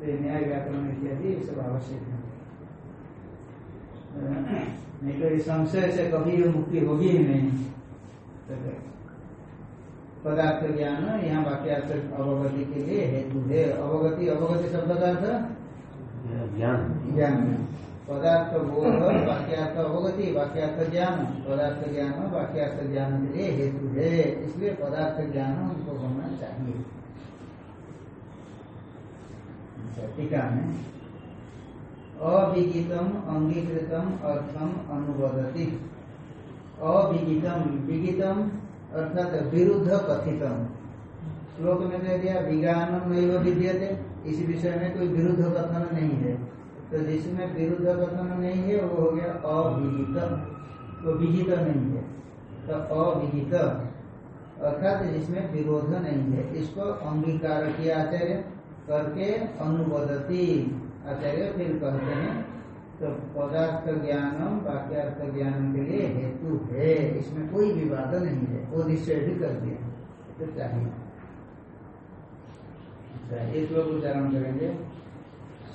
तो न्याय व्याकरण इत्यादि ये सब आवश्यक है। नहीं तो इस संशय से कभी ये मुक्ति होगी ही नहीं। तो पदार्थ ज्ञान यहाँ वाक्यार्थ अवगति के लिए हेतु है। अवगति अवगति शब्द का अर्थ? ज्ञान। ज्ञान। पदार्थ बोध वाक्यार्थ अवगति, वाक्यार्थ ज्ञान, पदार्थ ज्ञान, वाक्यार्थ ज्ञान के लिए हेतु है। इसलिए पदार्थ ज्ञान हमको होना चाहिए। टीका में अंगीकृतम, अर्थम अनुवदति अविगितम विगितम अर्थात विरुद्ध कथितम। श्लोक में कह दिया, विज्ञानम नहीं विद्यते। इस विषय में कोई विरुद्ध कथन नहीं है। तो जिसमें विरुद्ध कथन नहीं है, वो हो गया अविहित। वो विहित नहीं है। तो अविहित। अर्थात जिसमें विरोध नहीं है। इसको अंगीकार किया आचार्य करके अनुबदती आचार्य फिर कहते हैं तो पदार्थ ज्ञानम, वाक्यार्थ ज्ञान के लिए हेतु है। इसमें कोई विवाद नहीं है। वो निश्चय भी कर दिया। तो चाहिए। अच्छा एक लोग उच्चारण करेंगे।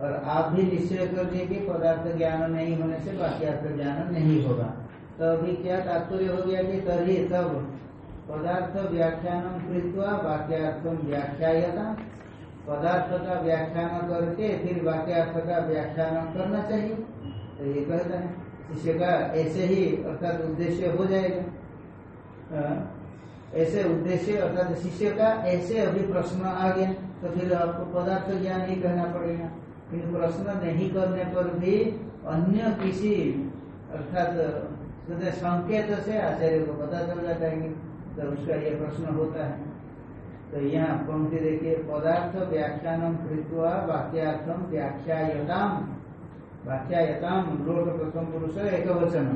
और आप भी निश्चय कर दिए कि पदार्थ ज्ञान नहीं होने से वाक्यार्थ ज्ञान नहीं होगा। तो अभी क्या तात्पर्य हो गया कि तभी तब पदार्थ व्याख्यान वाक्यार्थम व्याख्यायता। पदार्थ का व्याख्यान करके फिर वाक्यार्थ का व्याख्यान करना चाहिए। तो ये कहता है। शिष्य का ऐसे ही अर्थात उद्देश्य हो जाएगा। ऐसे उद्देश्य अर्थात शिष्य का ऐसे अभी प्रश्न आ गया तो फिर आपको पदार्थ ज्ञान ही कहना पड़ेगा। फिर प्रश्न नहीं करने पर भी अन्य किसी, अर्थात हैं संकेत से आचार्य को पता चल जाता है कि तो उसका ये प्रश्न होता है। तो यहाँ पंक्ति देखिए, पदार्थ व्याख्यानम कृत्वा वाक्यार्थम व्याख्यायताम व्याख्यायताम लोट प्रथम पुरुष एक वचन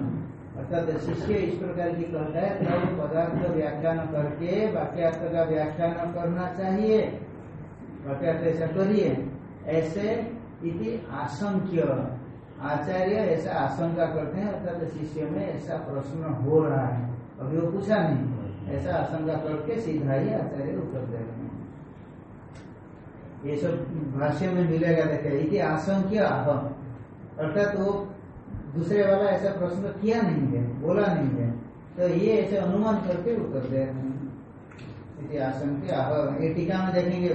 अर्थात शिष्य इस प्रकार की कहता है, तब पदार्थ व्याख्यान करके वाक्यार्थ का व्याख्यान करना चाहिए। वाक्यार्थ ऐसा करिए, ऐसे इति आशंक्य। आचार्य ऐसा आशंका करते हैं, अर्थात शिष्य में ऐसा प्रश्न हो रहा है। अभी वो पूछा नहीं। ऐसा आशंका करके सीधा ही आचार्य उत्तर दे रहे हैं। ये सब भाष्य में मिलेगा देखे इति आशंक्य आह अर्थात वो दूसरे वाला ऐसा प्रश्न किया नहीं है, बोला नहीं है। तो ये ऐसे अनुमान करके उत्तर दे रहे हैं। इति आशंक्य आह ये टीका में देखेंगे,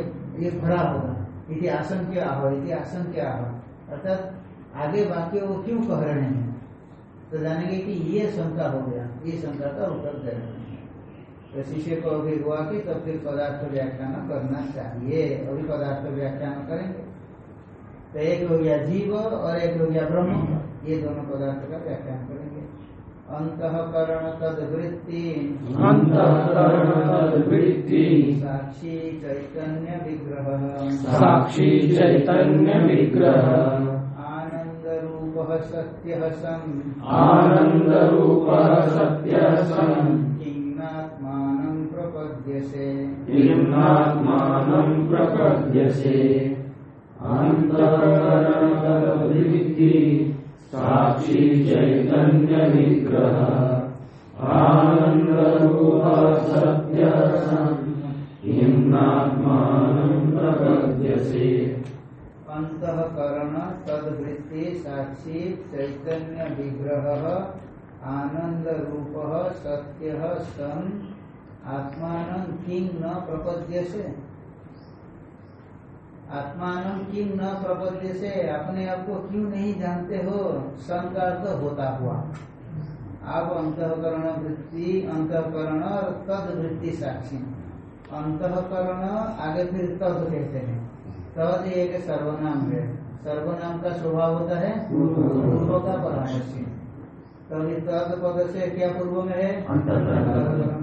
ये भरा होगा। इति आशंक्य आह, इति आशंक्य आह। अर्थात आगे वाक्य वो क्यों कह रहे हैं? तो जानेंगे कि ये शंका हो गया, ये शंका का उत्तर दे रहे हैं। तो शिष्य को अभी हुआ कि तब फिर पदार्थ व्याख्यान करना चाहिए, अभी पदार्थ व्याख्यान करेंगे। तो एक हो गया जीव और एक हो गया ब्रह्म, ये दोनों पदार्थ का व्याख्यान करेंगे। अंतकरण तद वृत्ति अंतःकरण तद्वृत्ति। साक्षी चैतन्य विग्रह। साक्षी चैतन्य विग्रह। सत्य सन् आनन्दरूपः सत्यः सन् किन्नात्मानं प्रपद्यसे। किन्नात्मानं प्रपद्यसे। अन्तःकरणतद्विद्धि साक्षी चैतन्यविग्रह। आनन्दरूपः सत्यः सन् किन्नात्मानं प्रपद्यसे। अंतकरण तदवृत्ति साक्षी चैतन्य विग्रह आनंद रूप सत्य सन। आत्मान किं न प्रपद्य से आत्मान किं न प्रपद्य से अपने आप को क्यों नहीं जानते हो? का होता हुआ। आप अंतकरण वृत्ति अंतकरण और तद वृत्ति साक्षी। अंतकरण आगे फिर तद कहते हैं। तद एक सर्वनाम है। सर्वनाम का स्वभाव होता है पूर्व। का परामर्शी। तभी तद पद से क्या पूर्व में है? अंतःकरण।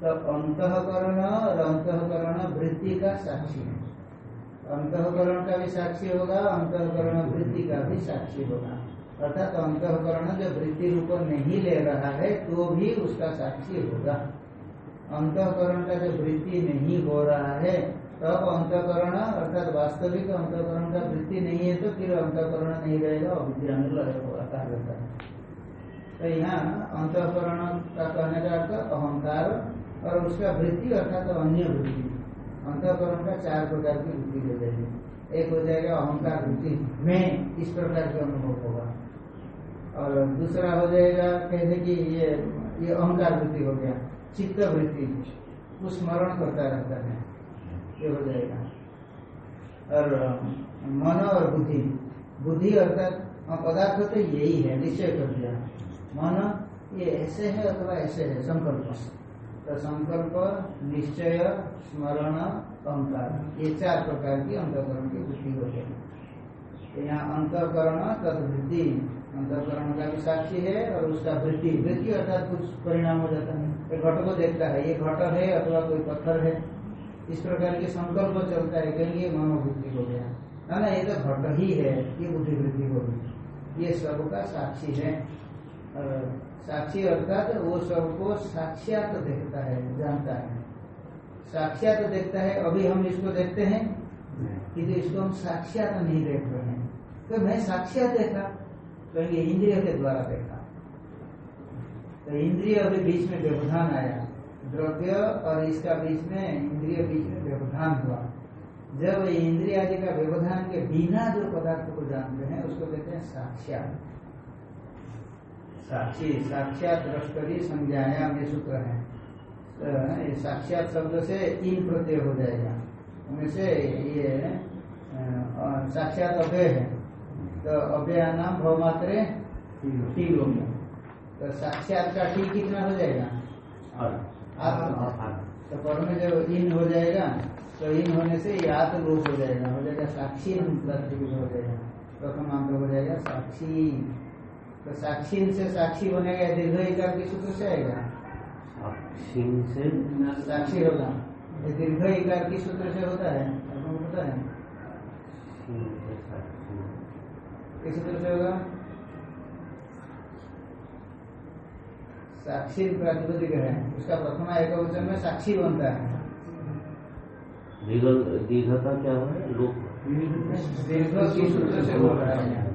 तो अंतकरण और अंतकरण वृत्ति का साक्षी है। अंतकरण का भी साक्षी होगा, अंतकरण वृत्ति का भी साक्षी होगा। अर्थात अंतकरण जो वृत्ति रूप नहीं ले रहा है तो भी उसका साक्षी होगा। अंतकरण का जो वृत्ति नहीं हो रहा है, तब अंतकरण, अर्थात वास्तविक अंतकरण का वृत्ति नहीं है तो फिर अंतकरण नहीं रहेगा अविद्या में कहा जाता है। तो यहाँ अंतकरण का कहने का अर्थ, अहंकार और उसका वृत्ति, अर्थात अन्य वृत्ति। अंतकरण का चार प्रकार की वृत्ति हो। जाएगी एक हो जाएगा अहंकार वृत्ति में इस प्रकार का अनुभव होगा। और दूसरा हो जाएगा, कहते कि ये ये अहंकार वृत्ति हो गया चित्त वृत्ति वो स्मरण करता रहता है। ये हो जाएगा। और, मन और बुद्धि बुद्धि अर्थात पदार्थ तो यही है, निश्चय कर दिया। मन ये ऐसे है अथवा ऐसे है, संकल्प तो संकल्प निश्चय, स्मरण, अहंकार। ये चार प्रकार की अंतकरण की वृद्धि हो। गई तो यहाँ अंतकरण तद वृद्धि अंतकरण का भी साक्षी है और उसका वृद्धि वृद्धि अर्थात कुछ परिणाम हो जाता है। एक घट को देखता है। ये घट है अथवा कोई पत्थर है। इस प्रकार के संकल्प चलता है। कहीं ये मनोवृत्ति हो गया। ना ना, ये तो घट ही है। ये बुद्धि वृद्धि हो गई। ये सबका साक्षी है। साक्षी अर्थात वो सबको साक्षात देखता है जानता है। साक्षात देखता है अभी हम इसको देखते हैं। किंतु इसको हम साक्षात नहीं देख रहे हैं। तो मैं साक्षात देखा कहेंगे तो इंद्रिय के द्वारा देखा। तो इंद्रिय अभी बीच में व्यवधान आया। द्रव्य और इसका बीच में इंद्रिय बीच में व्यवधान हुआ। जब इंद्रिय आदि का व्यवधान के बिना जो पदार्थ को जानते हैं उसको कहते हैं साक्षात। साक्षी साक्षात द्रष्टरी संज्ञायाम ये सूत्र है। तो ये साक्षात शब्द से तीन प्रत्यय हो जाएगा। उनमें से ये साक्षात अव्यय है। तो अव्यय नाम भव मात्रे टी तो साक्षात का टी कितना हो जाएगा? तो पर में जब इन हो जाएगा तो इन होने से ये आत्म रूप हो जाएगा। हो जाएगा साक्षी हो जाएगा। प्रथम अंक हो जाएगा साक्षी। तो साक्षी से साक्षी बनेगा दीर्घ इकार के सूत्र से आएगा? साक्षी से साक्षी होगा। दीर्घ इकार की सूत्र से होता है? आपको पता है? साक्षी किस सूत्र से होगा? साक्षी प्रातिपदिक है। उसका प्रथमा एक वचन में साक्षी बनता है। दीर्घ दीर्घ का क्या है? लोक। दीर्घ की सूत्र से हो? रहा है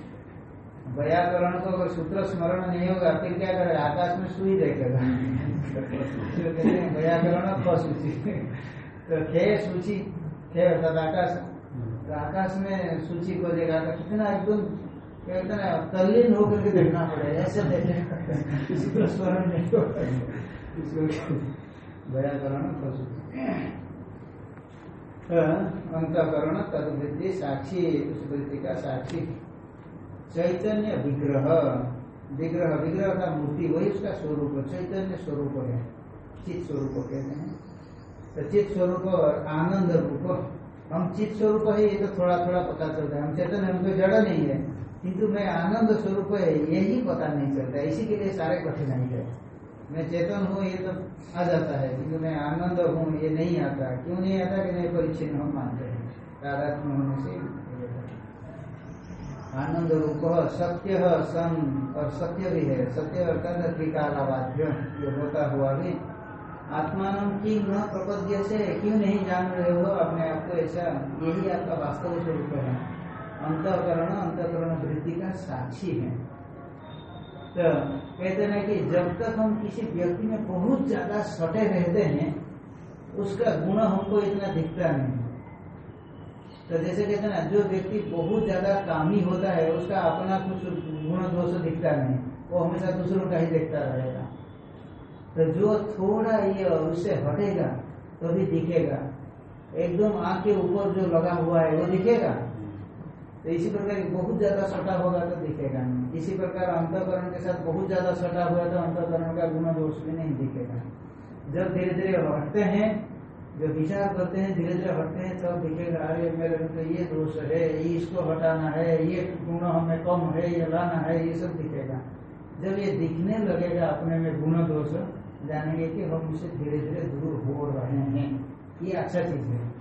व्याकरण को अगर सूत्र स्मरण नहीं होगा, फिर क्या करेगा? आकाश में सुई देखेगा। तो हैं व्याकरण ख सूची तो खे सूची, खे अर्थात आकाश। तो आकाश में सूची को देगा तो कितना एकदम, कहते ना तल्लीन होकर के देखना पड़ेगा। ऐसे देखेगा सूत्र स्मरण नहीं होगा। व्याकरण सूची अंतकरण तदवृत्ति साक्षी उस वृत्ति का साक्षी। चैतन्य विग्रह। विग्रह विग्रह का मूर्ति, वही उसका स्वरूप, चैतन्य स्वरूप है। चित स्वरूप कहते हैं। तो चित स्वरूप और आनंद रूप। हम चित स्वरूप है, ये तो थोड़ा थोड़ा पता चलता है। हम चेतन हम तो जड़ नहीं है। किंतु मैं आनंद स्वरूप है यही पता नहीं चलता इसी के लिए सारे कठिनाई है। मैं चेतन हूँ, ये तो आ जाता है। किंतु मैं आनंद हूँ, ये नहीं आता। क्यों नहीं आता कि नहीं परिचिन हम मानते हैं। तादात्म होने से। आनंद रूप सत्य सन और सत्य भी है। सत्य अर्थात त्रिकालावाद्य, जो होता हुआ भी। आत्मान की न प्रपद्य से क्यों नहीं जान रहे हो? अपने आप को ऐसा यही आपका वास्तव स्वरूप है। अंतकरण अंतकरण वृद्धि का साक्षी है। तो कहते हैं कि जब तक हम किसी व्यक्ति में बहुत ज़्यादा सटे रहते हैं, उसका गुण हमको इतना दिखता नहीं। तो जैसे कहते हैं ना, जो व्यक्ति बहुत ज़्यादा कामी होता है, उसका अपना कुछ गुण दोष दिखता नहीं। वो हमेशा दूसरों का ही देखता रहेगा। तो जो थोड़ा ये उससे हटेगा तो भी दिखेगा। एकदम आँख के ऊपर जो लगा हुआ है, वो दिखेगा? तो इसी प्रकार बहुत ज़्यादा सटा होगा तो दिखेगा नहीं। इसी प्रकार अंतकरण के साथ बहुत ज़्यादा सटा हुआ तो अंतकरण का गुण दोष भी नहीं दिखेगा। जब धीरे धीरे हटते हैं जो विचार करते हैं, धीरे धीरे हटते हैं, तब दिखेगा, अरे मेरे में तो ये दोष है, ये इसको हटाना है, ये गुण हमें कम है, ये लाना है, ये सब दिखेगा। जब ये दिखने लगेगा अपने में गुण दोष, जानेंगे कि हम उसे धीरे धीरे दूर हो रहे हैं। ये अच्छा चीज़ है।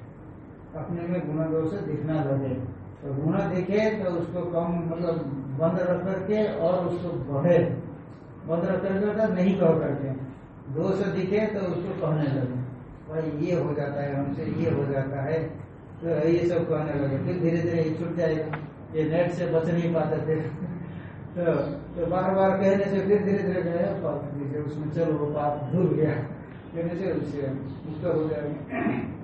अपने में गुण दोष दिखना लगे। तो गुण दिखे तो उसको कम मतलब बंद रख करके और उसको बढ़े। बंद रख करके अर्थात नहीं कह करके। दोष दिखे तो उसको कहने लगे। भाई, ये हो जाता है, हमसे ये हो जाता है। तो ये सब कहने लगे। फिर धीरे धीरे ये छूट जाएगा ये नेट से बच नहीं पाते थे। तो तो बार बार कहने से फिर धीरे धीरे गए पाप दीजिए, उसमें चलो, वो पाप धुल गया। कहने से उससे मुक्त हो जाएँगे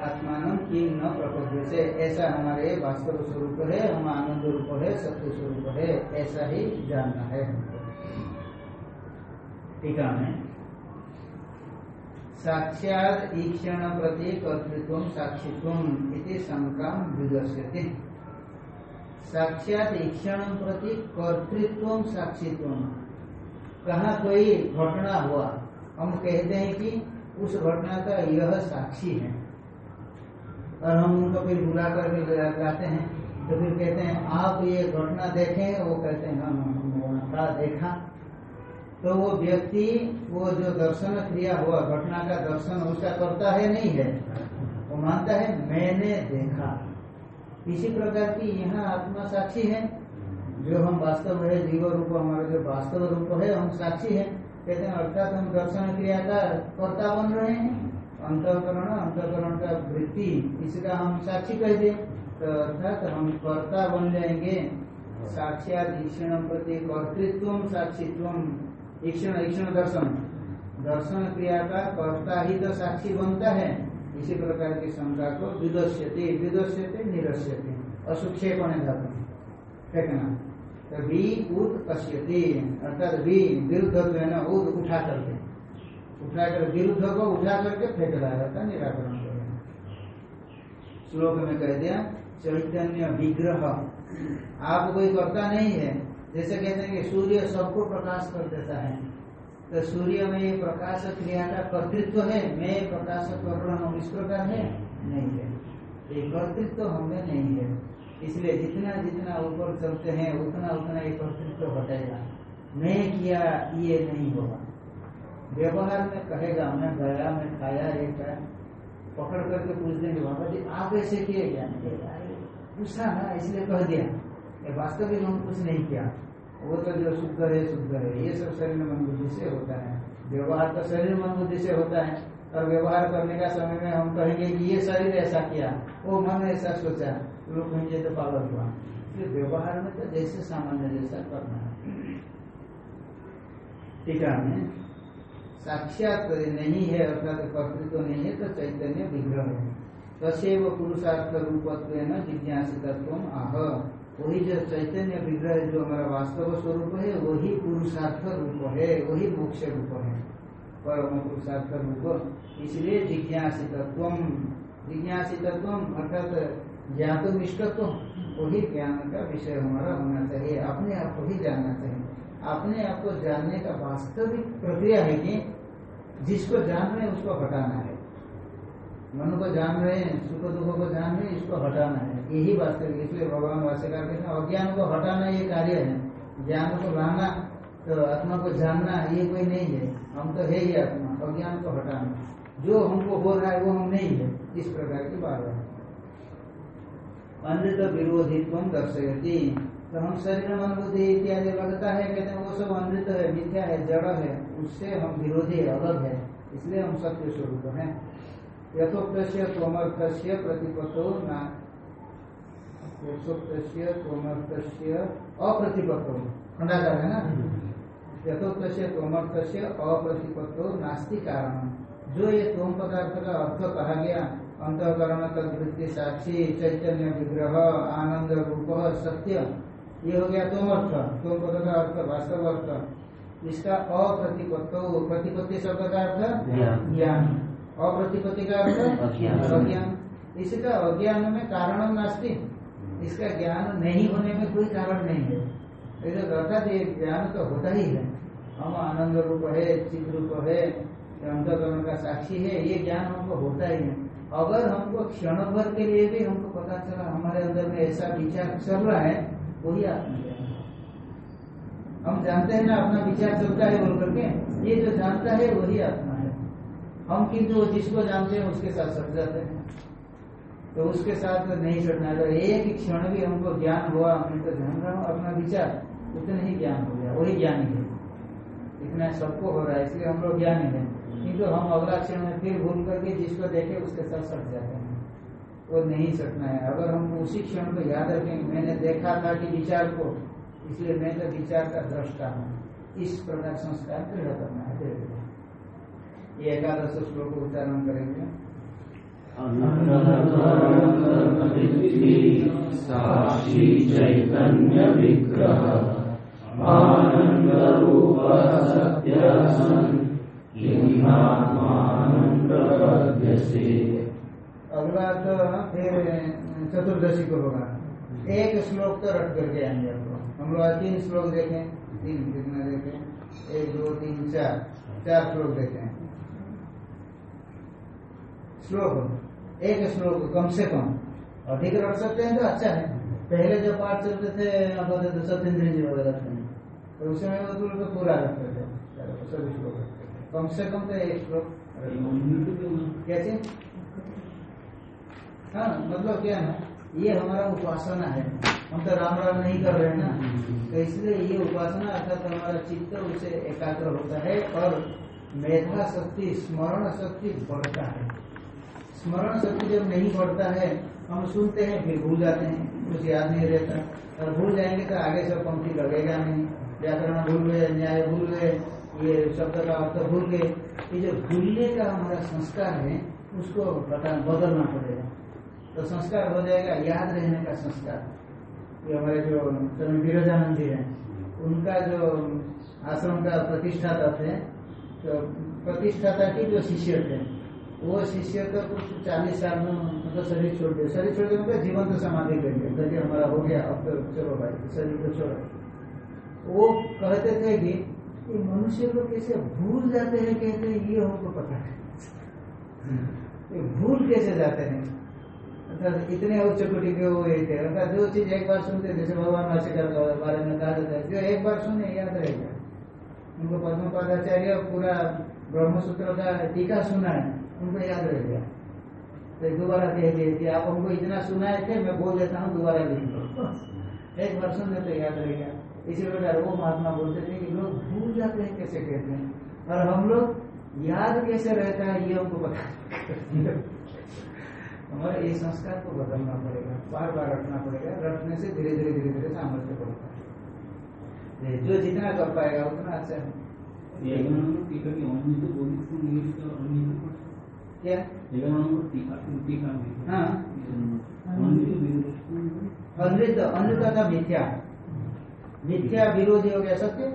आत्मान की न प्रकृति से ऐसा हमारे वास्तव स्वरूप है, हम आनंद रूप है, सत्य स्वरूप है, ऐसा ही जानना है हमको। टीका में साक्षात ईक्षण प्रति कर्तृत्व साक्षित्व शंका विदस्यते साक्षात ईक्षण प्रति कर्तृत्व साक्षित्व कहा कोई घटना हुआ? हम कहते हैं कि उस घटना का यह साक्षी है। और हम उनको फिर बुला करके लाते हैं। तो फिर कहते हैं, आप ये घटना देखें, वो कहते हैं हम हमने देखा। तो वो व्यक्ति, वो जो दर्शन क्रिया हुआ, घटना का दर्शन उसका करता है, नहीं है? वो मानता है, मैंने देखा। इसी प्रकार की यहाँ आत्मा साक्षी है। जो हम वास्तव है जीव रूप, हमारा जो वास्तव रूप है, हम साक्षी है। कहते हैं अर्थात हम दर्शन क्रिया का कर्ता बन रहे हैं। अंतकरण अंतकरण का वृत्ति, इसका हम साक्षी कह दे। तो अर्थात हम कर्ता बन जाएँगे। साक्षात ईक्षण प्रति कर्तृत्व, साक्षित्व ईक्षण ईक्षण दर्शन। दर्शन क्रिया का कर्ता ही तो साक्षी बनता है। इसी प्रकार की शंका को विदस्यते विदस्यते निरस्यते असुक्षेपण धातु फेंकना तो भी उद पश्यते, अर्थात भी विरुद्ध है ना उद उठा करके। उठा कर विरुद्ध को उठा करके फेंक रहा रहता निराकरण श्लोक में कह दिया, चैतन्य विग्रह। आप कोई करता नहीं है जैसे कहते हैं कि सूर्य सबको प्रकाश कर देता है। तो सूर्य में ये प्रकाश क्रिया का कर्तृत्व है, मैं प्रकाश कर रहा हूँ, इस प्रकार है? नहीं है। ये कर्तृत्व हमें नहीं है। इसलिए जितना जितना ऊपर चलते हैं, उतना उतना ये कर्तृत्व घटेगा। मैं किया, ये नहीं होगा। व्यवहार में कहेगा मैं गया मैं खाया, ये खाया। पकड़ करके पूछ देंगे, बाबा जी, आप ऐसे किए क्या? पूछा ना, इसलिए कह दिया। वास्तविक हम कुछ नहीं किया। वो तो जो शुद्ध है शुद्ध है। ये सब शरीर मन बुद्धि से होता है। व्यवहार तो शरीर मन बुद्धि से होता है। और व्यवहार करने का समय में हम कहेंगे कि ये शरीर ऐसा किया। वो मन ऐसा सोचा। लोग कहेंगे तो पागल हुआ। फिर व्यवहार में तो जैसे सामान्य जैसा करना है। टीका में साक्षात नहीं है, अर्थात कर्तृत्व तो नहीं है तो चैतन्य विग्रह है। तसेव पुरुषार्थ रूपत्व जिज्ञासितत्व आह। वही जो चैतन्य विग्रह जो हमारा वास्तव स्वरूप है, वही पुरुषार्थ रूप है, वही मोक्ष रूप है। परम पुरुषार्थ रूप। इसलिए जिज्ञासितत्व जिज्ञासितत्व अर्थात ज्ञातुम इष्टत्व वही ज्ञान का विषय हमारा होना चाहिए। अपने आप को ही जानना चाहिए। अपने आप को जानने का वास्तविक प्रक्रिया है कि जिसको जान रहे हैं उसको हटाना है। मन को जान रहे हैं, सुख दुख को जान रहे हैं, इसको हटाना है। यही वास्तविक इसलिए भगवान वास्यकार कहते हैं, अज्ञान को हटाना ये कार्य है। ज्ञान को लाना तो आत्मा को जानना ये कोई नहीं है। हम तो है ही आत्मा, अज्ञान को हटाना। जो हमको हो रहा है, वो हम नहीं है। इस प्रकार की बात है। अनृत विरोधित्व दर्शयती। तो हम शरीर मन बुद्धि इत्यादि लगता है, कहते हैं, वो सब अनृत है, मिथ्या है, जड़ है, उससे हम विरोधी अलग है। इसलिए हम सत्य स्वरूप है। यथोक्त तोमर्थ प्रतिपत्तो न यथोक्त अप्रतिपत्तो। खंडाकार है ना? यथोक्त तोमर्थ अप्रतिपत्तो नास्ति कारण। जो ये तोम पदार्थ का अर्थ कहा गया अंतकरण तदवृत्ति साक्षी चैतन्य विग्रह आनंद रूप सत्य ये हो गया तोम अर्थ। तोम पद का अर्थ वास्तव अर्थ। इसका अप्रतिपत्तो प्रतिपत्ति शब्द का अर्थ? ज्ञान। अप्रतिपत्ति का अर्थ। अज्ञान। इसका अज्ञान में कारण नास्ति। इसका ज्ञान नहीं होने में कोई कारण नहीं है। तो अर्थात ये ज्ञान तो होता ही है। हम आनंद रूप है चित रूप है अंतकरण का साक्षी है, ये ज्ञान हमको होता ही है। अगर हमको क्षण भर के लिए भी हमको पता चला, हमारे अंदर में ऐसा विचार चल रहा है, वही आत्मज्ञान। हम जानते हैं ना, अपना विचार चलता है बोल करके, ये जो जानता है वही आत्मा है। हम किंतु जिसको जानते हैं उसके साथ सट जाते हैं। तो उसके साथ तो नहीं सटना तो एक क्षण भी हमको ज्ञान हुआ मैं तो जान रहा अपना विचार, उतना ही ज्ञान हो गया, वही ज्ञानी है इतना सबको हो रहा है, इसलिए हम लोग ज्ञानी है। किंतु हम अगला क्षण में फिर भूल करके जिसको देखे, उसके साथ सट जाते हैं। वो नहीं सकना है। अगर हम उसी क्षण को याद रखें, मैंने देखा था कि विचार को, इसलिए मैं तो विचार का दृष्टा हूँ। इस प्रकार संस्कार दृढ़ करना है। एकादश श्लोक उच्चारण करेंगे। साक्षी चैतन्य विग्रह आनंद रूप सत्य सन प्रपद्यसे अगला तो फिर चतुर्दशी को होगा एक श्लोक तो रट करके आएँगे आपको हम लोग तीन श्लोक देखें। तीन कितना देखें? एक, दो, तीन, चार। चार श्लोक देखें। श्लोक। एक श्लोक कम से कम। अधिक रख सकते हैं तो अच्छा है। पहले जो पाठ चलते थे आप बोलते थे सत्येंद्र जी वगैरह थे तो उस समय तो पूरा रखते थे। सभी श्लोक कम से कम तो एक श्लोक। कैसे? हाँ मतलब क्या है ये हमारा उपासना है। हम तो राम राम नहीं कर रहे हैं ना। तो इसलिए ये उपासना अर्थात हमारा चित्त उसे एकाग्र होता है और मेधा शक्ति, स्मरण शक्ति बढ़ता है। स्मरण शक्ति जब नहीं बढ़ता है, हम सुनते हैं, फिर भूल जाते हैं। कुछ याद नहीं रहता। और भूल जाएँगे तो आगे सब पंक्ति लगेगा नहीं। व्याकरण भूल गए, न्याय भूल गए, ये शब्द का अर्थ भूल गए। ये जो भूलने का हमारा संस्कार है, उसको बता बदलना पड़ेगा। तो संस्कार हो जाएगा याद रहने का संस्कार। ये हमारे जो विरजानंद जी हैं, उनका जो आश्रम का प्रतिष्ठाता थे तो प्रतिष्ठाता की जो शिष्य थे वो शिष्य का कुछ चालीस साल में मतलब शरीर छोड़ दिया। शरीर छोड़ दिया जीवन तो समाधि कर लिया। कहते हमारा हो गया, अब तो चलो भाई, शरीर को छोड़ो। वो कहते थे कि, ये मनुष्य लोग कैसे भूल जाते हैं, कहते हैं, ये हमको पता है। ये भूल कैसे जाते हैं? अर्थात इतने उच्च कोटि के हुए थे। अर्थात जो चीज़ एक बार सुनते जैसे भगवान के बारे में कहा जाता है, जो एक बार सुने, याद रहेगा उनको पद्म पादाचार्य पूरा ब्रह्मसूत्र का टीका सुना है उनको याद रह गया। तो दोबारा कह दिए कि आप हमको इतना सुनाए थे, मैं बोल देता हूँ, दोबारा लिख लो एक बार सुनने तो याद रह गया। इसी प्रकार वो महात्मा बोलते थे कि लोग भूल जाते हैं कैसे कहते हैं। और हम लोग याद कैसे रहता है, ये हमको पता हमारे ये संस्कार को बदलना पड़ेगा बार बार रखना पड़ेगा, रखने से धीरे धीरे धीरे धीरे सामर्थ्य बढ़ता है। जो जितना कर पाएगा, उतना अच्छा है। क्या हाँ। अनृत अनृत था मिथ्या। मिथ्या विरोधी हो गया सत्य?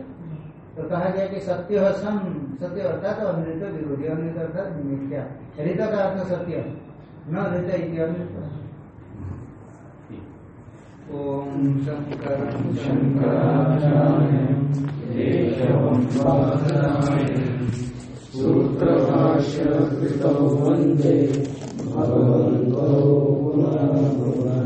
तो कहा गया कि सत्य है सम सत्य अर्थात अनृत विरोधी। अनृत अर्थात मिथ्या। ऋत का अर्थ सत्य। न ऋत अनृत ओम शंकर शंकराचार्य। सूत्रभाष्य कृतौ वंदे भगवन्तौ